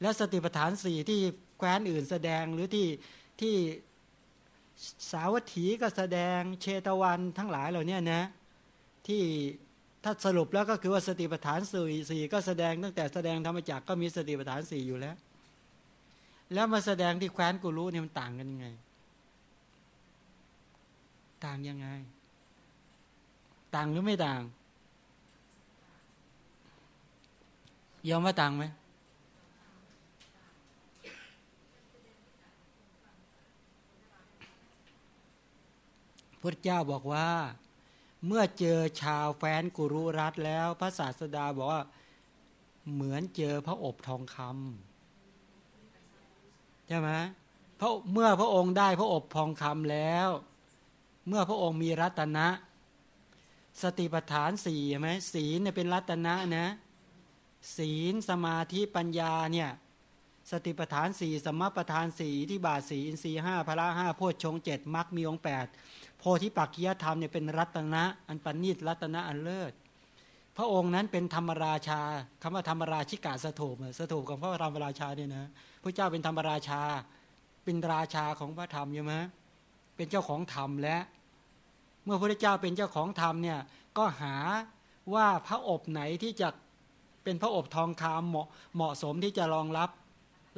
แล้วสติปัฏฐานสี่ที่แคว้นอื่นแสดงหรือที่ที่สาวัตถีก็แสดงเชตวันทั้งหลายเหล่านี้นะ ที่ ถ้าสรุปแล้วก็คือว่าสติปัฏฐานสี่สี่ก็แสดงตั้งแต่แสดงธรรมจักก็มีสติปัฏฐานสี่อยู่แล้ว แล้วมาแสดงที่แคว้นกุรู้เนี่ยมันต่างกันยังไง ต่างยังไง ต่างหรือไม่ต่างยอมว่าต่างไหมพุทธเจ้าบอกว่า เมื่อเจอชาวแฟนกุรุรัตแล้ว พระศาสดาบอกว่าเหมือนเจอพระอบทองคำใช่ไหมเพราะเมื่อพระองค์ได้พระอบทองคำแล้ว เมื่อพระองค์มีรัตนะ สติปัฏฐานสี่ใช่ไหมศีลเนี่ยเป็นรัตนะนะศีลสมาธิปัญญาเนี่ยสติปัฏฐานสี่สมปัฏฐานสี่ที่บาทสีอินทรีห้าพละห้าโพชฌงเจ็ดมรรคมีองแปด พธิปักกิยธรรมเนี่ยเป็นรัตนะ อันปณิตรัตนะอันเลิศ พระองค์นั้นเป็นธรรมราชาคำว่าธรรมราชิกาสถูปสถูปของพระธรรมราชาเนี่ยนะพระเจ้าเป็นธรรมราชา เป็นราชาของพระธรรมใช่ไหมเป็นเจ้าของธรรมและ เมื่อพระเจ้าเป็นเจ้าของธรรมเนี่ยก็หาว่าพระอบไหนที่จะเป็นพระอบทองคำเหมาะเหมาะสมที่จะรองรับ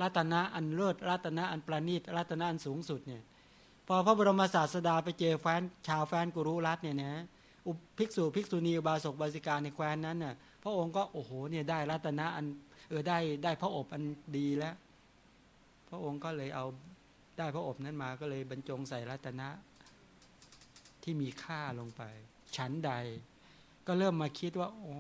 รัตนะอันเลิศรัตนะอันประณีตรัตนะอันสูงสุดเนี่ย พอพระบรมศาสดาไปเจอแฟนชาวแฟนกุรุรัตเนี่ยนะอุภิกษุภิกษุณีบาศกบาสิกาในแคว้นนั้นน่ะพระองค์ก็โอ้โหเนี่ยได้รัตนะอันเออได้ได้พระอบอันดีแล้ว พระองค์ก็เลยเอาได้พระอบนั้นมาก็เลยบรรจงใส่รัตนะที่มีค่าลงไป ชั้นใด ก็เริ่มมาคิดว่า โอ้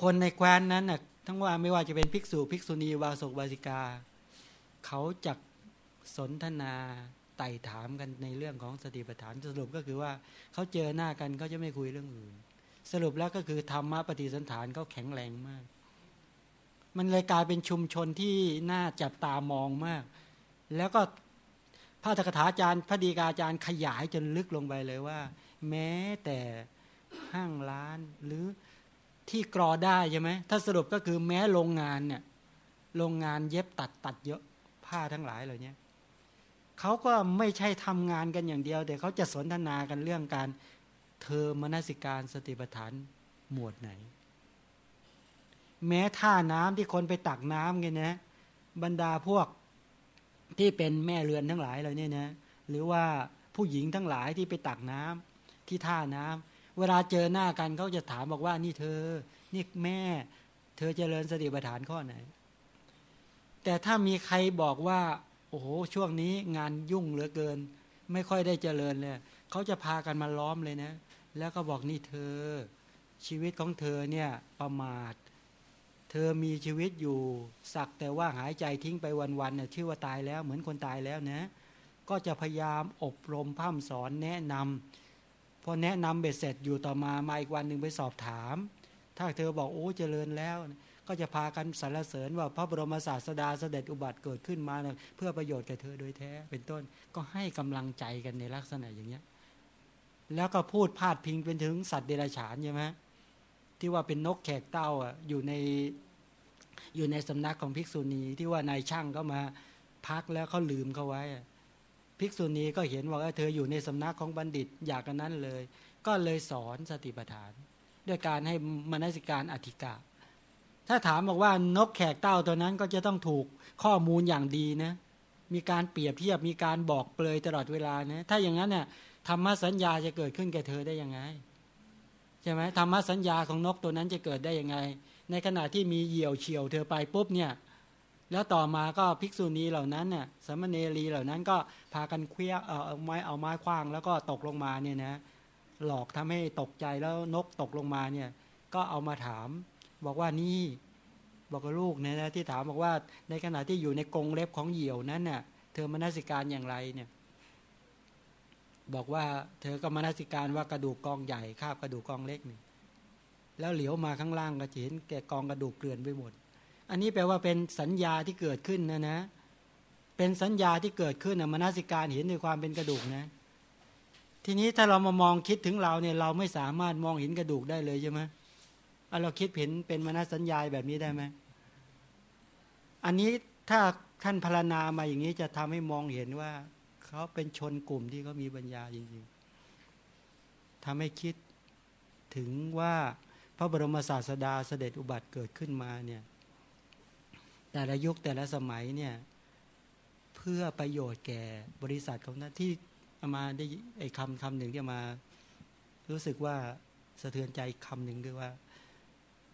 คนในแคว้นนั้นน่ะทั้งว่าไม่ว่าจะเป็นภิกษุภิกษุณีวาสกบาสิกา เขาจัก สนทนาไต่ถามกันในเรื่องของสติปัฏฐานสรุปก็คือว่าเขาเจอหน้ากันเขาจะไม่คุยเรื่องอื่น สรุปแล้วก็คือธรรมะปฏิสันฐานเขาแข็งแรงมาก มันเลยกลายเป็นชุมชนที่น่าจับตามองมาก แล้วก็พระธกถาจารย์พระดีกาอาจารย์ขยายจนลึกลงไปเลยว่า แม้แต่ห้างร้านหรือที่กรอได้ใช่ไหมถ้าสรุปก็คือแม้โรงงานเนี่ยโรงงานเย็บตัดตัดเยอะผ้าทั้งหลายเหล่านี้ เขาก็ไม่ใช่ทำงานกันอย่างเดียว แต่เขาจะสนทนากันเรื่องการเธอมนสิการสติปัฏฐานหมวดไหน แม้ท่าน้ำที่คนไปตักน้ำไงนะบรรดาพวกที่เป็นแม่เรือนทั้งหลายเหล่านี้นะหรือว่าผู้หญิงทั้งหลายที่ไปตักน้ำที่ท่าน้ำเวลาเจอหน้ากันเขาจะถามบอกว่านี่เธอ นี่แม่ เธอเจริญสติปัฏฐานข้อไหน แต่ถ้ามีใครบอกว่า โอ้โหช่วงนี้งานยุ่งเหลือเกิน ไม่ค่อยได้เจริญเลยเขาจะพากันมาล้อมเลยนะ แล้วก็บอกนี่เธอ ชีวิตของเธอเนี่ยประมาท เธอมีชีวิตอยู่สักแต่ว่าหายใจทิ้งไปวันๆเนี่ยชื่อว่าตายแล้วเหมือนคนตายแล้วนะก็จะพยายามอบรมพร่ำสอนแนะนำพอแนะนำเบ็ดเสร็จอยู่ต่อมามาอีกวันหนึ่งไปสอบถาม ถ้าเธอบอกโอ้เจริญแล้ว ก็จะพากันสรรเสริญว่าพระบรมศาสดาเสด็จอุบัติเกิดขึ้นมาเพื่อประโยชน์แก่เธอโดยแท้ เป็นต้นก็ให้กำลังใจกันในลักษณะอย่างเนี้ยแล้วก็พูดพาดพิงเป็นถึงสัตว์เดรัจฉานใช่ไหมที่ว่าเป็นนกแขกเต้าอะอยู่ในอยู่ในสำนักของภิกษุณีที่ว่านายช่างก็มาพักแล้วเขาลืมเขาไว้ภิกษุณีก็เห็นว่าเธออยู่ในสำนักของบัณฑิตอยากกันนั้นเลย ก็เลยสอนสติปัฏฐาน ด้วยการให้มนสิการอธิกา ถ้าถามบอกว่านกแขกเต้าตัวนั้นก็จะต้องถูกข้อมูลอย่างดีนะ มีการเปรียบเทียบมีการบอกเปลยตลอดเวลานะ ถ้าอย่างนั้นเนี่ยธรรมสัญญาจะเกิดขึ้นแก่เธอได้ยังไงใช่ไหมธรรมสัญญาของนกตัวนั้นจะเกิดได้ยังไง ในขณะที่มีเหยี่ยวเฉียวเธอไปปุ๊บเนี่ยแล้วต่อมาก็ภิกษุณีเหล่านั้นเนี่ยสมเณรีเหล่านั้นก็พากันเคลี้ยเอาเอาไม้เอาไม้คว้าง แล้วก็ตกลงมาเนี่ยนะหลอกทำให้ตกใจแล้วนกตกลงมาเนี่ยก็เอามาถาม บอกว่านี่บอกกับลูกเนี่ยนะที่ถามบอกว่า ในขณะที่อยู่ในกรงเล็บของเหยี่ยวนั้นเนี่ยเธอมนสิการอย่างไรเนี่ยบอกว่าเธอก็มนสิการว่ากระดูกกองใหญ่คาบกระดูกกองเล็กนี่แล้วเหลียวมาข้างล่างก็จะเห็นแก่กองกระดูกเกลื่อนไปหมด อันนี้แปลว่าเป็นสัญญาที่เกิดขึ้นนะนะ เป็นสัญญาที่เกิดขึ้นนะมนสิการเห็นในความเป็นกระดูกนะ ทีนี้ถ้าเรามามองคิดถึงเราเนี่ยเราไม่สามารถมองเห็นกระดูกได้เลยใช่ไหม เราคิดเห็นเป็นมนสัญญาแบบนี้ได้ไหมอันนี้ถ้าท่านพรรณนามาอย่างนี้จะทำให้มองเห็นว่าเขาเป็นชนกลุ่มที่เขามีปัญญาจริงๆทำให้คิดถึงว่าพระบรมศาสดาเสด็จอุบัติเกิดขึ้นมาเนี่ยแต่ละยุคแต่ละสมัยเนี่ยเพื่อประโยชน์แก่บริษัทของนั้นที่เอามาได้ไอ้คำคำหนึ่งที่ามา รู้สึกว่าสะเทือนใจคำหนึ่งคือว่า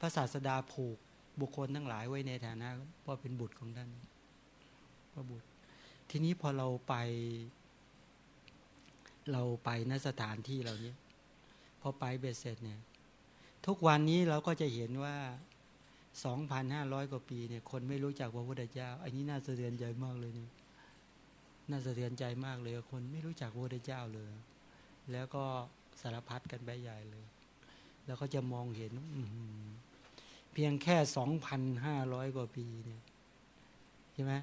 พระศาสดาผูกบุคคลทั้งหลายไว้ในฐานะว่าเป็นบุตรของท่านพระบุตร ทีนี้พอเราไป เราไปณสถานที่เหล่านี้พอไปเบ็ดเสร็จเนี่ย ทุกวันนี้เราก็จะเห็นว่าสองพันห้าร้อยกว่าปีเนี่ย คนไม่รู้จักพระพุทธเจ้าอันนี้น่าสะเทือนใจมากเลยเนี่ยน่าสะเทือนใจมากเลย คนไม่รู้จักพระพุทธเจ้าเลย แล้วก็สารพัดกันไปใหญ่เลย แล้วก็จะมองเห็น อื เพียงแค่สองพันห้าร้อยกว่าปีเนี่ยใช่ไหม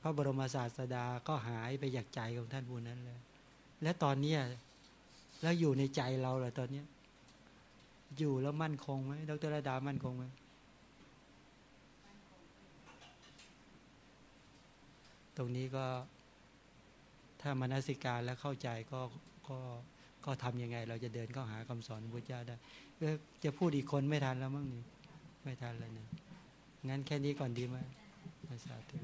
พระบรมศาสดาก็หายไปจากใจของท่านผู้นั้นแล้วและตอนเนี้แล้วอยู่ในใจเราเหรอตอนเนี้ยอยู่แล้วมั่นคงไหมดรระดามั่นคงไหมตรงนี้ก็ถ้ามนสิการและเข้าใจก็ก็ก็ทำยังไง เราจะเดินเข้าหาคำสอนพระเจ้าได้ จะพูดอีกคนไม่ทันแล้วมั้งนี่ไม่ทันแล้วเนี่ยงั้นแค่นี้ก่อนดีไหมสาธุ